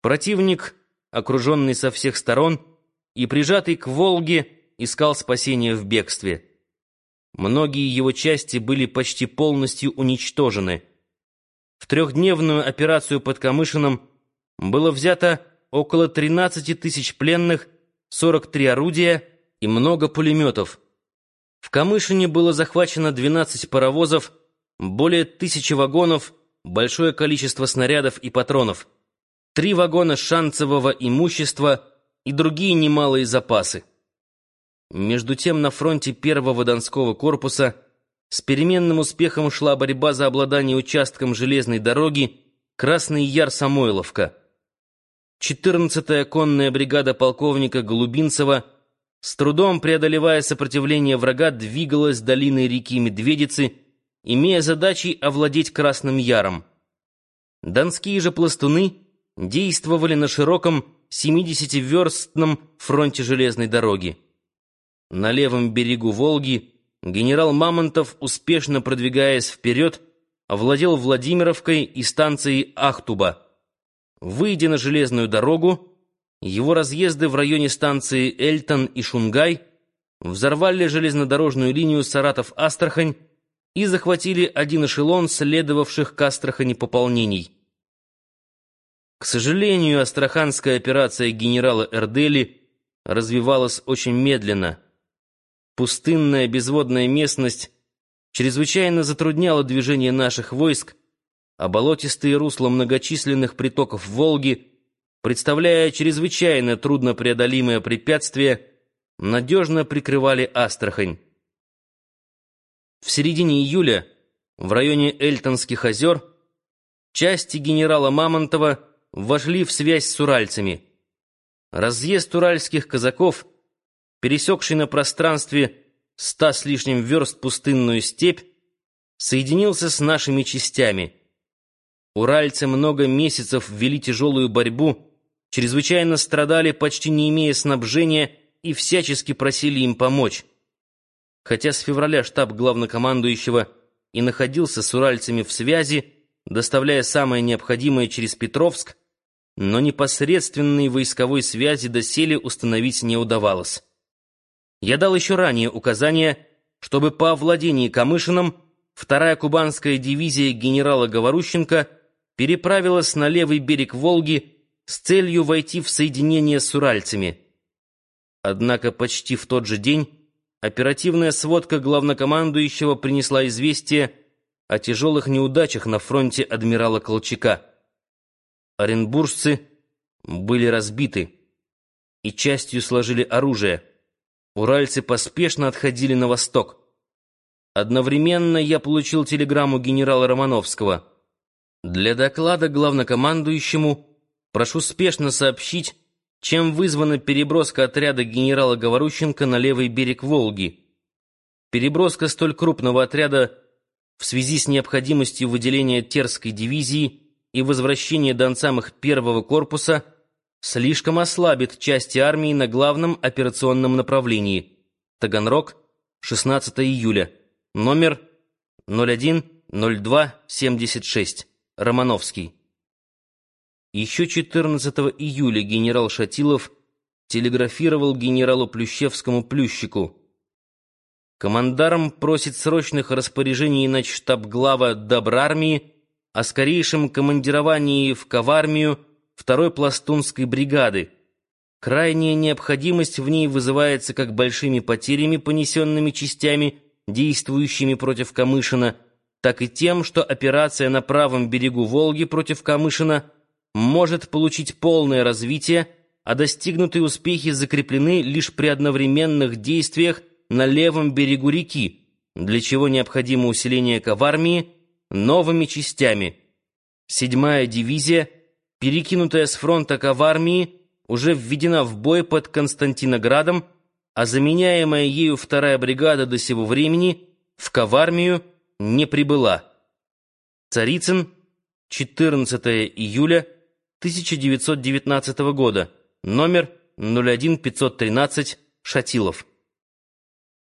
Противник, окруженный со всех сторон и прижатый к Волге, искал спасения в бегстве. Многие его части были почти полностью уничтожены. В трехдневную операцию под Камышином было взято около 13 тысяч пленных, 43 орудия и много пулеметов. В Камышине было захвачено 12 паровозов, более тысячи вагонов, большое количество снарядов и патронов, три вагона шанцевого имущества и другие немалые запасы. Между тем на фронте первого Донского корпуса с переменным успехом шла борьба за обладание участком железной дороги Красный Яр-Самойловка. 14-я конная бригада полковника Голубинцева, с трудом преодолевая сопротивление врага, двигалась долиной реки Медведицы, имея задачей овладеть Красным Яром. Донские же пластуны действовали на широком 70-верстном фронте железной дороги. На левом берегу Волги генерал Мамонтов, успешно продвигаясь вперед, овладел Владимировкой и станцией Ахтуба. Выйдя на железную дорогу, его разъезды в районе станции Эльтон и Шунгай взорвали железнодорожную линию Саратов-Астрахань и захватили один эшелон следовавших к Астрахани пополнений. К сожалению, астраханская операция генерала Эрдели развивалась очень медленно. Пустынная безводная местность чрезвычайно затрудняла движение наших войск, а болотистые русла многочисленных притоков Волги, представляя чрезвычайно труднопреодолимое препятствие, надежно прикрывали Астрахань. В середине июля в районе Эльтонских озер части генерала Мамонтова вошли в связь с уральцами. Разъезд уральских казаков, пересекший на пространстве ста с лишним верст пустынную степь, соединился с нашими частями — Уральцы много месяцев вели тяжелую борьбу, чрезвычайно страдали, почти не имея снабжения, и всячески просили им помочь. Хотя с февраля штаб главнокомандующего и находился с уральцами в связи, доставляя самое необходимое через Петровск, но непосредственной войсковой связи доселе установить не удавалось. Я дал еще ранее указание, чтобы по овладении Камышином вторая кубанская дивизия генерала Говорущенко – переправилась на левый берег Волги с целью войти в соединение с уральцами. Однако почти в тот же день оперативная сводка главнокомандующего принесла известие о тяжелых неудачах на фронте адмирала Колчака. Оренбуржцы были разбиты и частью сложили оружие. Уральцы поспешно отходили на восток. Одновременно я получил телеграмму генерала Романовского — для доклада главнокомандующему прошу спешно сообщить, чем вызвана переброска отряда генерала Говорущенко на левый берег Волги. Переброска столь крупного отряда в связи с необходимостью выделения Терской дивизии и возвращения донцам их первого корпуса слишком ослабит части армии на главном операционном направлении. Таганрог, 16 июля. Номер 010276. Романовский. Еще 14 июля генерал Шатилов телеграфировал генералу Плющевскому Плющику. Командарм просит срочных распоряжений на штаб-глава Добрармии о скорейшем командировании в Ковармию второй пластунской бригады. Крайняя необходимость в ней вызывается как большими потерями, понесенными частями, действующими против Камышина, так и тем, что операция на правом берегу Волги против Камышина может получить полное развитие, а достигнутые успехи закреплены лишь при одновременных действиях на левом берегу реки, для чего необходимо усиление Ковармии новыми частями. Седьмая дивизия, перекинутая с фронта Ковармии, уже введена в бой под Константиноградом, а заменяемая ею вторая бригада до сего времени в Ковармию – не прибыла. Царицын, 14 июля 1919 года, номер 01513, Шатилов.